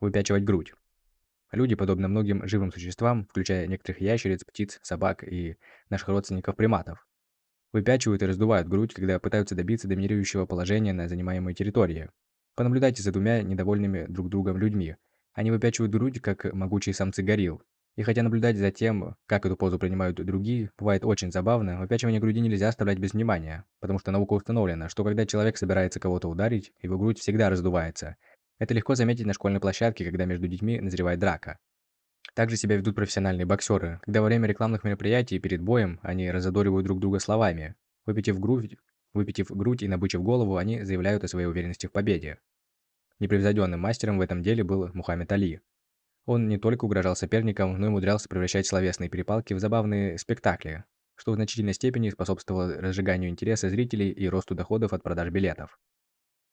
выпячивать грудь. Люди, подобно многим живым существам, включая некоторых ящериц, птиц, собак и наших родственников-приматов, выпячивают и раздувают грудь, когда пытаются добиться доминирующего положения на занимаемой территории. Понаблюдайте за двумя недовольными друг другом людьми. Они выпячивают грудь, как могучие самцы горилл. И хотя наблюдать за тем, как эту позу принимают другие, бывает очень забавно, выпячивание груди нельзя оставлять без внимания, потому что наука установлена, что когда человек собирается кого-то ударить, его грудь всегда раздувается. Это легко заметить на школьной площадке, когда между детьми назревает драка. Также себя ведут профессиональные боксеры, когда во время рекламных мероприятий перед боем они разодоривают друг друга словами. Выпитив грудь, выпитив грудь и набычив голову, они заявляют о своей уверенности в победе. Непревзойденным мастером в этом деле был Мухаммед Али. Он не только угрожал соперникам, но и умудрялся превращать словесные перепалки в забавные спектакли, что в значительной степени способствовало разжиганию интереса зрителей и росту доходов от продаж билетов.